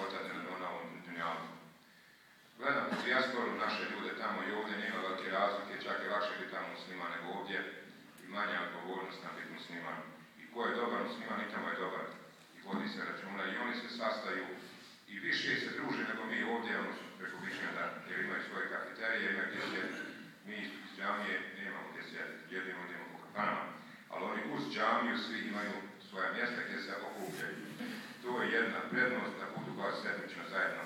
opcije ovog života na ovom dunjalu. Gledam u dijasporu naše ljude tamo i ovdje nema velike razlike, čak je lakše biti tamo musliman nego ovdje i manja odgovornost na biti musliman. I ko je dobar musliman i tamo je dobar. I vodi se računa i oni se sastaju i više se druže nego mi ovdje, ono su preko vikenda, jer imaju svoje kafeterije, imaju gdje sjediti. Mi iz džamije nemamo gdje sjediti, jedino idemo po kafanama. Ali oni uz džamiju svi imaju svoja mjesta gdje se okupljaju. To je jedna prednost da budu baš sedmično zajedno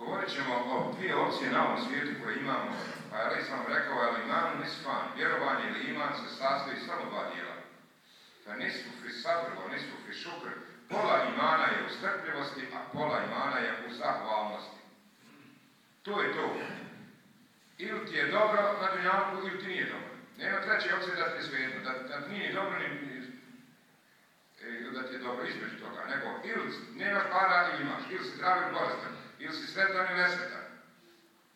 Govorit ćemo o dvije opcije na ovom svijetu koje imamo. Pa je sam rekao, ali iman nisfan, vjerovanje ili iman se sastoji samo dva dijela. Da nisku fi sabrvo, nisku fi šukr. Pola imana je u strpljivosti, a pola imana je u zahvalnosti. To je to. Ili ti je dobro na dunjavku, ili ti nije dobro. Nema treće opcije da ti je da, da ti nije dobro, ni, e, da ti je dobro između toga, nego ili nemaš para ili imaš, ili si zdravi ili bolestan ili si sretan ili nesretan.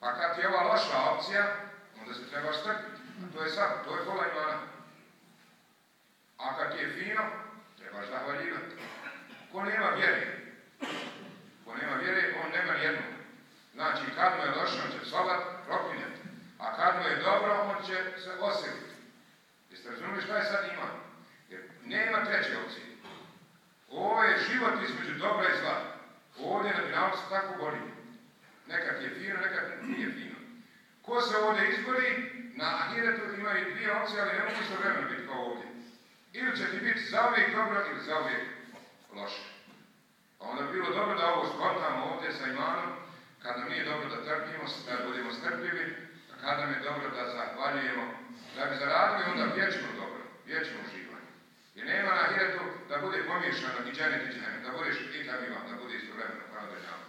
Pa kad je ova loša opcija, onda se trebaš strpiti. To je sad, to je pola imana. A kad ti je fino, trebaš zahvaljivati. Ko nema vjere, ko nema vjere, on nema nijednu. Znači, kad mu je loše, on će psovat, proklinjati. A kad mu je dobro, on će se osiliti. Jeste razumili šta je sad ima? Jer nema treće opcije. Ovo je život između dobra i zla. Ovdje na finalu se tako bori. Nekad je fino, nekad nije fino. Ko se ovdje izbori, na ahiretu imaju dvije opcije, ali ne mogu isto vremena biti kao ovdje. Ili će ti biti zauvijek dobro, ili zauvijek loše. Pa onda bi bilo dobro da ovo skontamo ovdje sa imanom, kad nam nije dobro da trpimo, da budemo strpljivi, a kad nam je dobro da zahvaljujemo, da bi zaradili onda vječno dobro, vječno uživanje. Jer nema na hiretu da bude pomiješano i dženet i dženet, da budeš i tam ima, da bude istovremeno pravdanjama.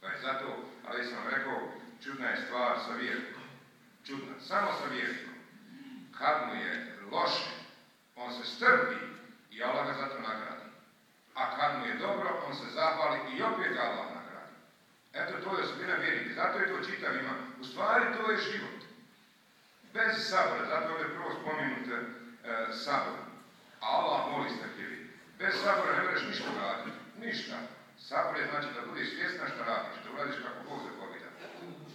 Pa je zato, ali sam rekao, čudna je stvar sa vjernikom. Čudna, samo sa vjernikom. Kad mu je loše, on se strpi i Allah ga zato nagradi. A kad mu je dobro, on se zahvali i opet Allah nagradi. Eto, to je osobina vjernika. Zato je to čitav ima. U stvari, to je život. Bez sabora, zato je prvo spomenute e, sabor. Allah voli strpljivi. Bez sabora ne možeš ništa raditi. Ništa. Sabor je znači da budeš svjesna šta radiš, da uradiš kako Bog zapovida.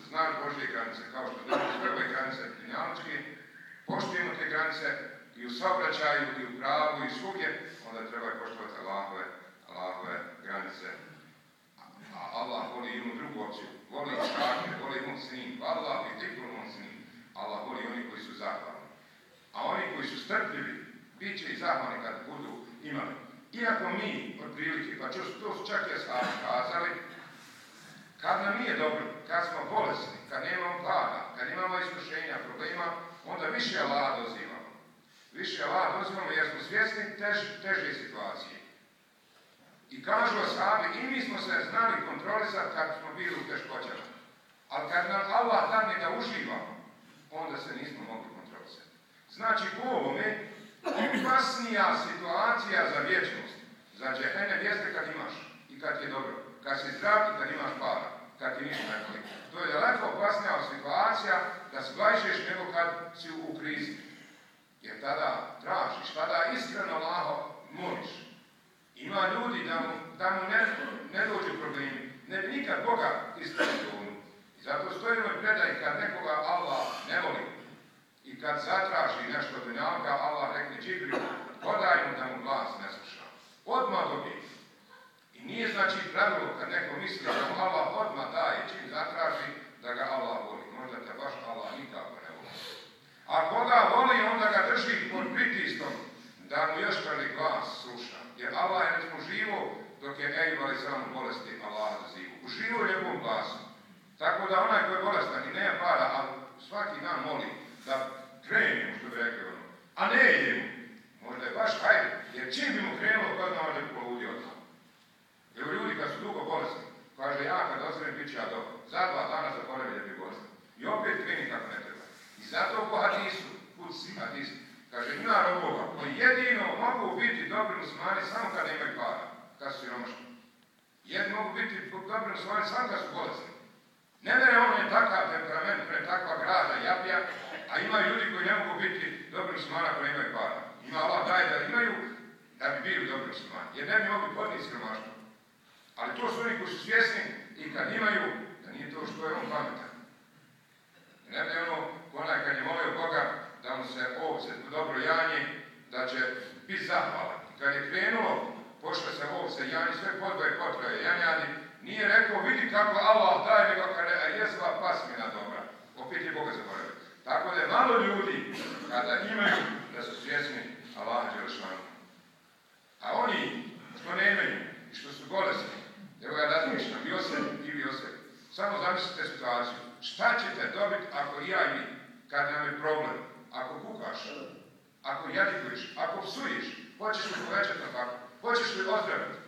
Znaš Božje granice, kao što danas prve granice kriminaličke, poštujemo te granice i u saobraćaju, i u pravu, i svugdje, onda treba poštovati Allahove, Allahove granice. A Allah voli jednu drugu opciju. Voli čake, voli on snim. Allah i tikul on snim. Allah voli oni koji su zahvalni. A oni koji su strpljivi, bit će i zahvalni kad budu imali. Iako mi, otprilike, pa to su čak i kazali, kad nam nije dobro, kad smo bolesni, kad nemamo para, kad imamo iskušenja, problema, onda više Allah dozivamo. Više Allah dozivamo jer smo svjesni tež, teže situacije. I kažu ashabi, i mi smo se znali kontrolisati kad smo bili u teškoćama. Ali kad nam Allah dadne da uživamo, onda se nismo mogli kontrolisati. Znači, u ovome, opasnija situacija za vječnost, za džehene jeste kad imaš i kad je dobro. Kad si zdrav i kad imaš para, kad ti ništa ne To je daleko opasnija situacija da splašeš nego kad si u krizi. Jer tada tražiš, tada iskreno laho moliš. Ima ljudi da mu, da ne, ne dođu problemi. Ne bi nikad Boga iskreno I zato stojimo i predaj kad nekoga Allah ne voli, i kad zatraži nešto dunjalka, Allah rekne Džibril, podaj mu da mu glas ne sluša. Odmah dobije. I nije znači pravilo kad neko misli da mu Allah odmah daje čim zatraži da ga Allah voli. Možda te baš Allah nikako ne voli. A koga voli, onda ga drži pod pritiskom da mu još prvi glas sluša. Jer Allah je živo dok je Ejba samo bolesti Allah zivu. Uživo njegovom glasom. Tako da onaj koji je bolestan i nema para, ali svaki dan moli da krenemo, što bi rekli ono. A ne idemo. Možda je baš hajde, jer čim bi mu krenulo, kod nam je poludio od Jer ljudi kad su dugo bolesni, kaže ja kad osvrem bit ću ja dobro. Za dva dana zaboravi da bi bolestan. I opet kreni kako ne treba. I zato po hadisu, kuci hadisu, kaže ima robova koji jedino mogu biti dobri muslimani samo kada imaju para, kad su siromašni. Jedni mogu biti dobri muslimani samo kad su bolesni. Ne da on je takav temperament, ne takva grada, japija, a ima ljudi koji ne mogu biti dobri muslimani ako imaju para. Ima Allah daje da imaju da bi bili dobri muslimani. Jer ne bi mogli podnijeti siromaštvo. Ali to su oni koji su svjesni i kad imaju, da nije to što je on pametan. Ne bi ono, onaj kad je molio Boga da mu se ovce dobro janje, da će biti zahvalan. Kad je krenulo, pošle se ovce janje, sve podboje potrebe janjani, nije rekao, vidi kako Allah daje, nego je pasmina dobra. Opet je Boga zaboravio. Tako da je malo ljudi, kada imaju, da su svjesni Allaha Đelešanu. A oni što nemaju i što su bolesni, evo ja razmišljam, i osem i vi osem. Samo zamislite situaciju. Šta ćete dobiti ako ja i kad nam je problem? Ako kukaš, ako jadikuješ, ako psuješ, hoćeš li povećati na tako? Hoćeš li ozdraviti?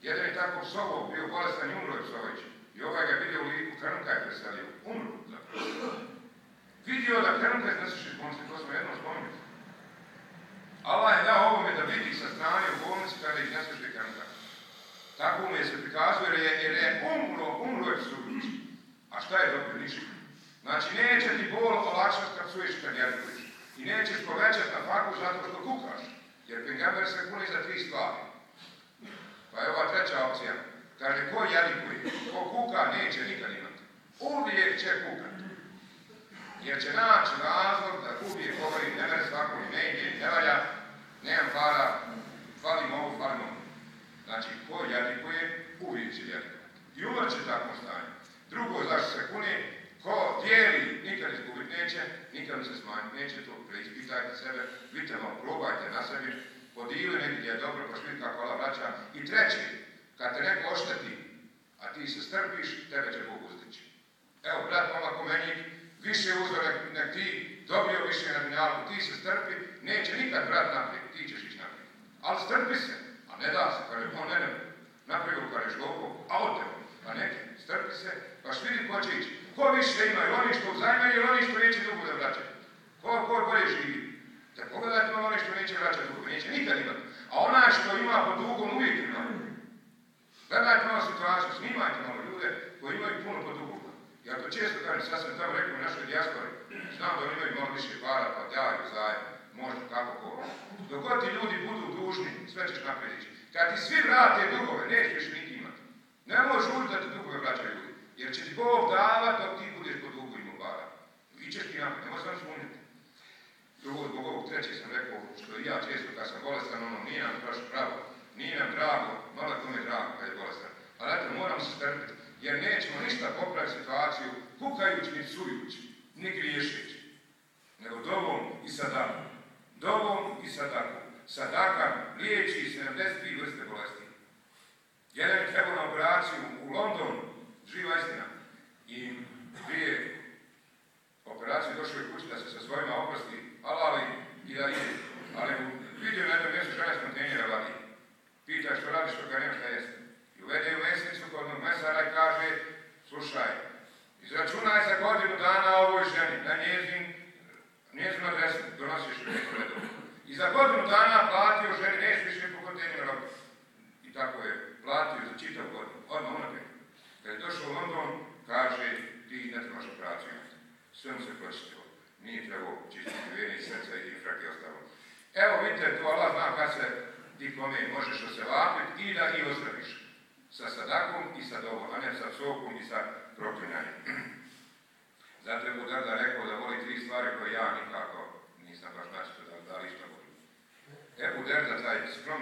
Jedan je tako psovao, bio bolestan i umro je psovajući. I ovaj ga vidio u liku, Krnka je preselio. Umro zapravo. Vidio da Krnka je nesliši bolnici, to smo jednom spomenuti. Allah je dao ovome da vidi sa strane u bolnici kada ih nesliši Krnka. Tako mu je se prikazuje jer je, jer je umro, umro je psujući. A šta je dobio? Ništa. Znači neće ti bol olakšati kad psuješ kad jadikuješ. I nećeš povećati na faku zato što kukaš. Jer pengamber se kuni za tri stvari. Pa je ova treća opcija. Kaže, ko jadikuje, ko kuka, neće nikad imati. Uvijek će kukati. Jer će naći razlog da uvijek govori, ne mene svako ne ide, ne valja, nemam para, falim ovo, falim ovo. Znači, ko jadikuje, uvijek će jadikovati. I umr će tako stanje. Drugo, zašto se kune, ko dijeli, nikad izgubit neće, nikad se smanjiti neće, to preispitajte sebe, vidite malo, probajte na sebi, podijeli negdje je dobro, pa šli kako Allah vraća. I treći, kad te neko ošteti, a ti se strpiš, tebe će Bog uzdići. Evo, brat mama ko meni, više uzor nek, ti dobio više na minjalu, ti se strpi, neće nikad brat naprijed, ti ćeš ići naprijed. Ali strpi se, a ne da se, kaže, on ne ne, napravio kažeš gogo, a od tebe, pa neki, strpi se, pa vidi ko će ići. Ko više imaju, oni što uzajmaju ili oni što neće dugo da vraćaju? Ko, ko bolje živi? Da pogledajte malo oni što neće vraćati dugo, neće nikad imati. A onaj što ima pod dugom uvijek ima. Gledajte malo situaciju, snimajte malo ljude koji imaju puno pod dugom. Ja to često kažem, sad sam tamo rekao u našoj dijaspori, znam da oni imaju malo više para, pa daju zajedno, ko. Dok ti ljudi budu dužni, sve ćeš naprijed ići. Kad ti svi vrate dugove, nećeš niti imati. Ne možeš uvijek da ti dugove vraćaju ljudi. Jer će ti Bog davat dok ti budeš pod dugu ima para. I ćeš ti naprijed, nemoj sam smuniti. Drugo, zbog ovog treće sam rekao, što i ja često kad sam bolestan, ono, nije nam baš pravo, nije nam drago, malo kome je drago kad je bolestan. Ali eto, moramo se strpiti, jer nećemo ništa popraviti situaciju kukajući ni sujući, ni griješeći. Nego dovom i sadakom. Dovom i sadakom. Sadaka liječi 73 vrste bolesti. Jedan je trebao na operaciju Londonu, živa istina. I prije operacije došao je kući da se sa svojima oprosti, alali i da ide. Ali vidio na jednom mjestu žena s kontejnera vadi. Pita što radiš, što ga nema šta jeste. I uvede u mesnicu kod mesara i kaže, slušaj, izračunaj za godinu dana ovoj ženi, na njezin, njezinu adresu, donosiš u redu. I za godinu dana platio ženi, neće više po kontejneru robiti. I tako je, platio za čitav godinu, odmah unaprijed. Kad je došao u London, kaže, ti ne trebaš operaciju imati. Sve mu se počistilo. Nije trebao čistiti vjeri, srca i infrak i ostalo. Evo vidite, to Allah zna kad se ti kome možeš oselapiti i da i ozdraviš. Sa sadakom i sa dovom, a ne sa psokom i sa proklinjanjem. Zato je Budarda rekao da voli tri stvari koje ja nikako nisam baš načito da, da što volim. E, Budarda, taj skrom